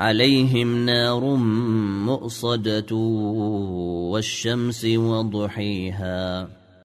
عليهم نار مؤصدة والشمس وضحيها.